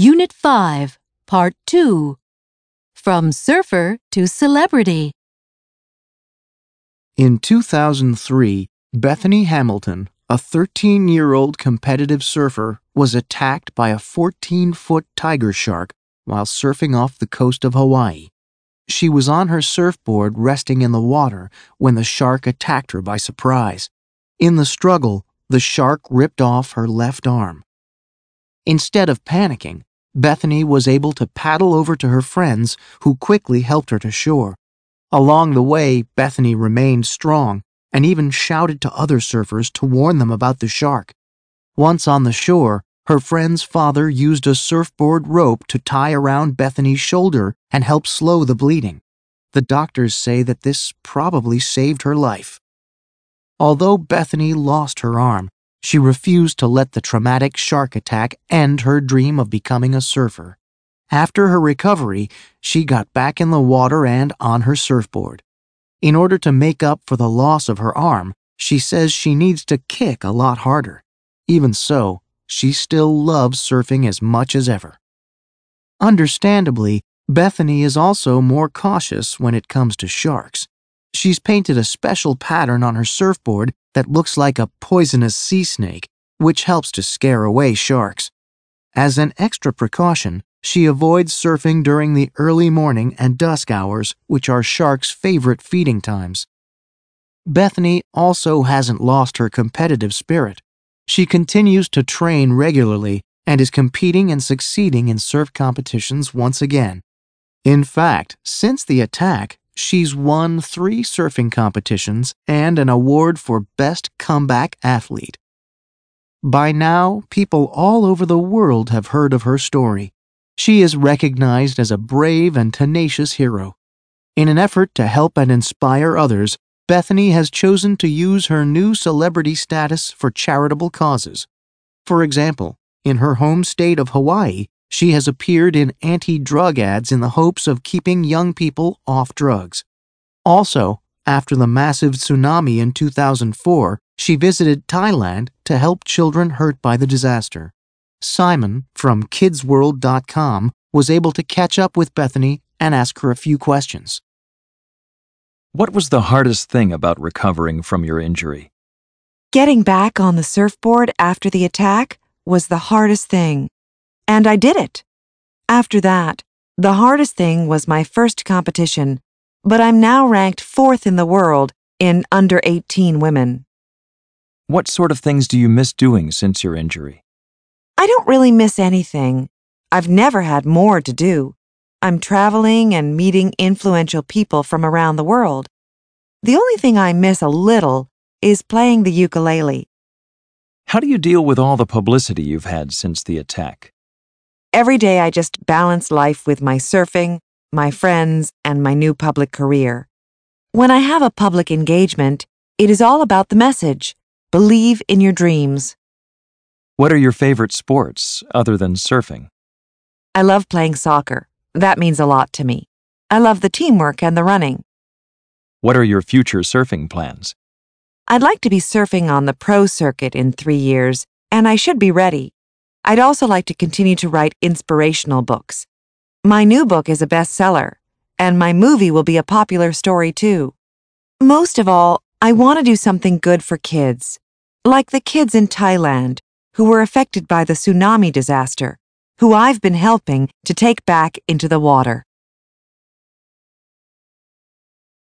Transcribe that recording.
Unit 5, Part 2 From Surfer to Celebrity. In 2003, Bethany Hamilton, a 13 year old competitive surfer, was attacked by a 14 foot tiger shark while surfing off the coast of Hawaii. She was on her surfboard resting in the water when the shark attacked her by surprise. In the struggle, the shark ripped off her left arm. Instead of panicking, Bethany was able to paddle over to her friends, who quickly helped her to shore. Along the way, Bethany remained strong and even shouted to other surfers to warn them about the shark. Once on the shore, her friend's father used a surfboard rope to tie around Bethany's shoulder and help slow the bleeding. The doctors say that this probably saved her life. Although Bethany lost her arm, she refused to let the traumatic shark attack end her dream of becoming a surfer. After her recovery, she got back in the water and on her surfboard. In order to make up for the loss of her arm, she says she needs to kick a lot harder. Even so, she still loves surfing as much as ever. Understandably, Bethany is also more cautious when it comes to sharks. She's painted a special pattern on her surfboard that looks like a poisonous sea snake, which helps to scare away sharks. As an extra precaution, she avoids surfing during the early morning and dusk hours, which are sharks' favorite feeding times. Bethany also hasn't lost her competitive spirit. She continues to train regularly and is competing and succeeding in surf competitions once again. In fact, since the attack, she's won three surfing competitions and an award for Best Comeback Athlete. By now, people all over the world have heard of her story. She is recognized as a brave and tenacious hero. In an effort to help and inspire others, Bethany has chosen to use her new celebrity status for charitable causes. For example, in her home state of Hawaii, she has appeared in anti drug ads in the hopes of keeping young people off drugs. Also, after the massive tsunami in 2004, she visited Thailand to help children hurt by the disaster. Simon from kidsworld.com was able to catch up with Bethany and ask her a few questions. What was the hardest thing about recovering from your injury? Getting back on the surfboard after the attack was the hardest thing. And I did it. After that, the hardest thing was my first competition, but I'm now ranked fourth in the world in under 18 women. What sort of things do you miss doing since your injury? I don't really miss anything. I've never had more to do. I'm traveling and meeting influential people from around the world. The only thing I miss a little is playing the ukulele. How do you deal with all the publicity you've had since the attack? Every day I just balance life with my surfing, my friends, and my new public career. When I have a public engagement, it is all about the message believe in your dreams. What are your favorite sports other than surfing? I love playing soccer. That means a lot to me. I love the teamwork and the running. What are your future surfing plans? I'd like to be surfing on the pro circuit in three years, and I should be ready. I'd also like to continue to write inspirational books. My new book is a bestseller, and my movie will be a popular story too. Most of all, I want to do something good for kids, like the kids in Thailand who were affected by the tsunami disaster, who I've been helping to take back into the water.